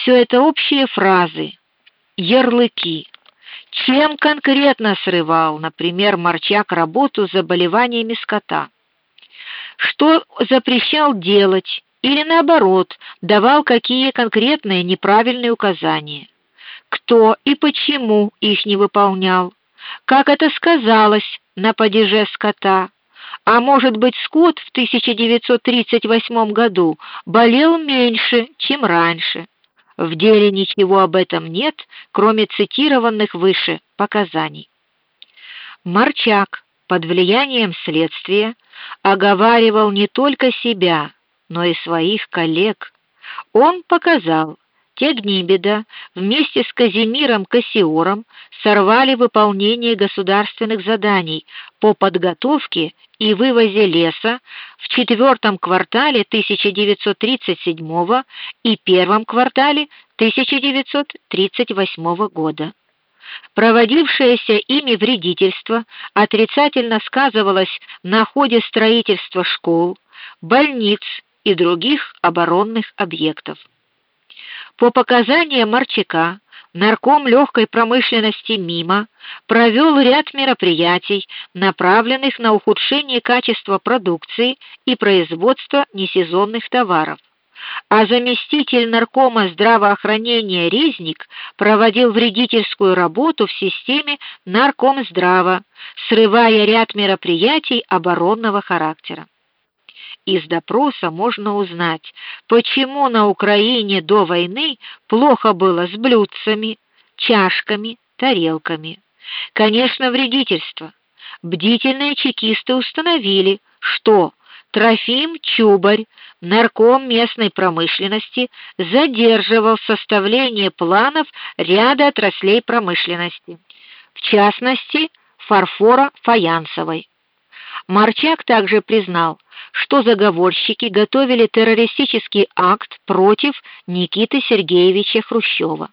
Все это общие фразы, ярлыки. Чем конкретно срывал, например, Марчак работу с заболеваниями скота? Что запрещал делать или наоборот, давал какие конкретные неправильные указания? Кто и почему их не выполнял? Как это сказалось на падеже скота? А может быть, скот в 1938 году болел меньше, чем раньше? В деле ничего об этом нет, кроме цитированных выше показаний. Марчак под влиянием следствия оговаривал не только себя, но и своих коллег. Он показал, Тегнибеда вместе с Казимиром Кассиором сорвали выполнение государственных заданий по подготовке и вывозе леса в четвертом квартале 1937 и первом квартале 1938 года. Проводившееся ими вредительство отрицательно сказывалось на ходе строительства школ, больниц и других оборонных объектов. По показаниям Марчака, нарком легкой промышленности Мима провел ряд мероприятий, направленных на ухудшение качества продукции и производства несезонных товаров. А заместитель наркома здравоохранения Резник проводил вредительскую работу в системе Наркомздрава, срывая ряд мероприятий оборонного характера. Из допроса можно узнать, почему на Украине до войны плохо было с блюдцами, чашками, тарелками. Конечно, вредительство. Бдительные чекисты установили, что Трофим Чубарь, нарком местной промышленности, задерживал составление планов ряда отраслей промышленности, в частности, фарфора фаянсовой. Марчак также признал, что заговорщики готовили террористический акт против Никиты Сергеевича Хрущева.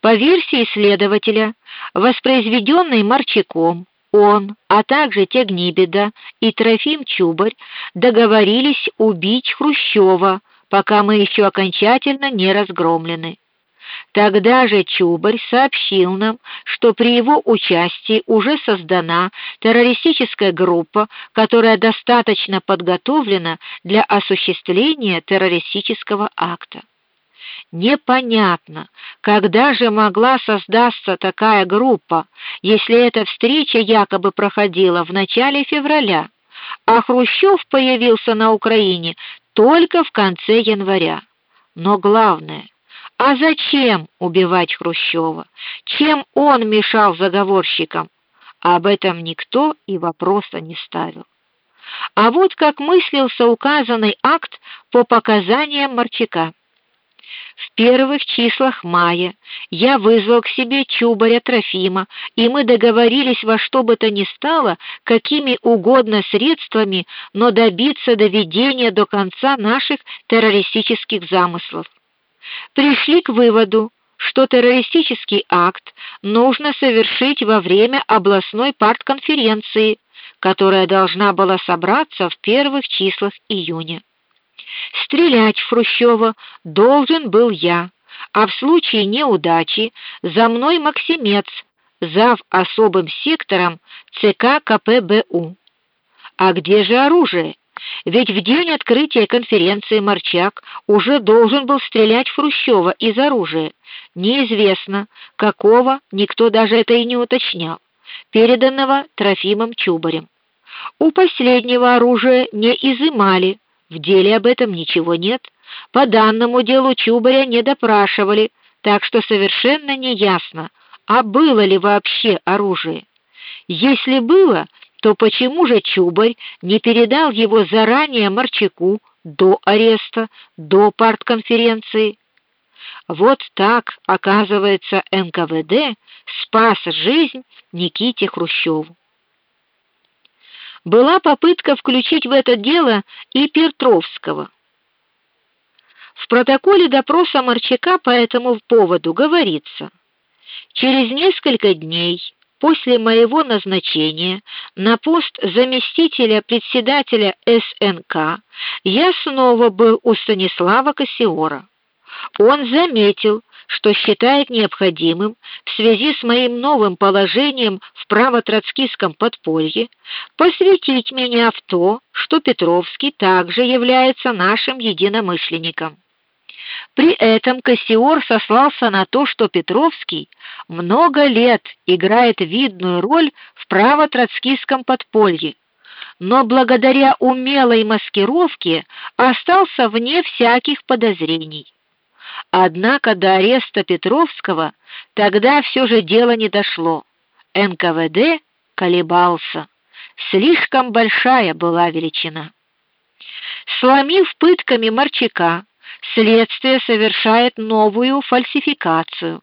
По версии следователя, воспроизведенный Марчаком, он, а также Тягнибеда и Трофим Чубарь договорились убить Хрущева, пока мы еще окончательно не разгромлены. Тогда же Чубарь сообщил нам, что при его участии уже создана террористическая группа, которая достаточно подготовлена для осуществления террористического акта. Непонятно, когда же могла создаться такая группа, если эта встреча якобы проходила в начале февраля, а Хрущев появился на Украине только в конце января. Но главное, а зачем убивать Хрущева? Чем он мешал заговорщикам? Об этом никто и вопроса не ставил. А вот как мыслился указанный акт по показаниям Марчака. В первых числах мая я вызвал к себе Чубаря Трофима, и мы договорились во что бы то ни стало, какими угодно средствами, но добиться доведения до конца наших террористических замыслов пришли к выводу, что террористический акт нужно совершить во время областной партконференции, которая должна была собраться в первых числах июня. Стрелять в Хрущева должен был я, а в случае неудачи за мной Максимец, зав особым сектором ЦК КПБУ. А где же оружие? Ведь в день открытия конференции Марчак уже должен был стрелять в Хрущева из оружия, неизвестно какого, никто даже это и не уточнял, переданного Трофимом Чубарем. У последнего оружия не изымали, в деле об этом ничего нет. По данному делу Чубаря не допрашивали, так что совершенно неясно, а было ли вообще оружие. Если было, то почему же Чубарь не передал его заранее Марчаку до ареста, до партконференции? Вот так, оказывается, НКВД спас жизнь Никите Хрущеву. Была попытка включить в это дело и Петровского. В протоколе допроса Марчака по этому поводу говорится: Через несколько дней После моего назначения на пост заместителя председателя СНК я снова был у Станислава Косиора. Он заметил, что считает необходимым в связи с моим новым положением в правотроцкистском подполье посвятить меня в то, что Петровский также является нашим единомышленником. При этом Кассиор сослался на то, что Петровский много лет играет видную роль в правотроцкистском подполье, но благодаря умелой маскировке остался вне всяких подозрений. Однако до ареста Петровского тогда все же дело не дошло. НКВД колебался. Слишком большая была величина. Сломив пытками Марчака, следствие совершает новую фальсификацию.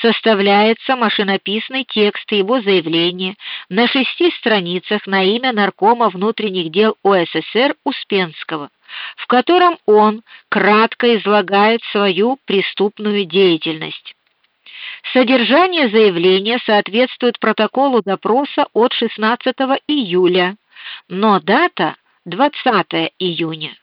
Составляется машинописный текст его заявления на шести страницах на имя наркома внутренних дел ОССР Успенского, в котором он кратко излагает свою преступную деятельность. Содержание заявления соответствует протоколу допроса от 16 июля, но дата 20 июня.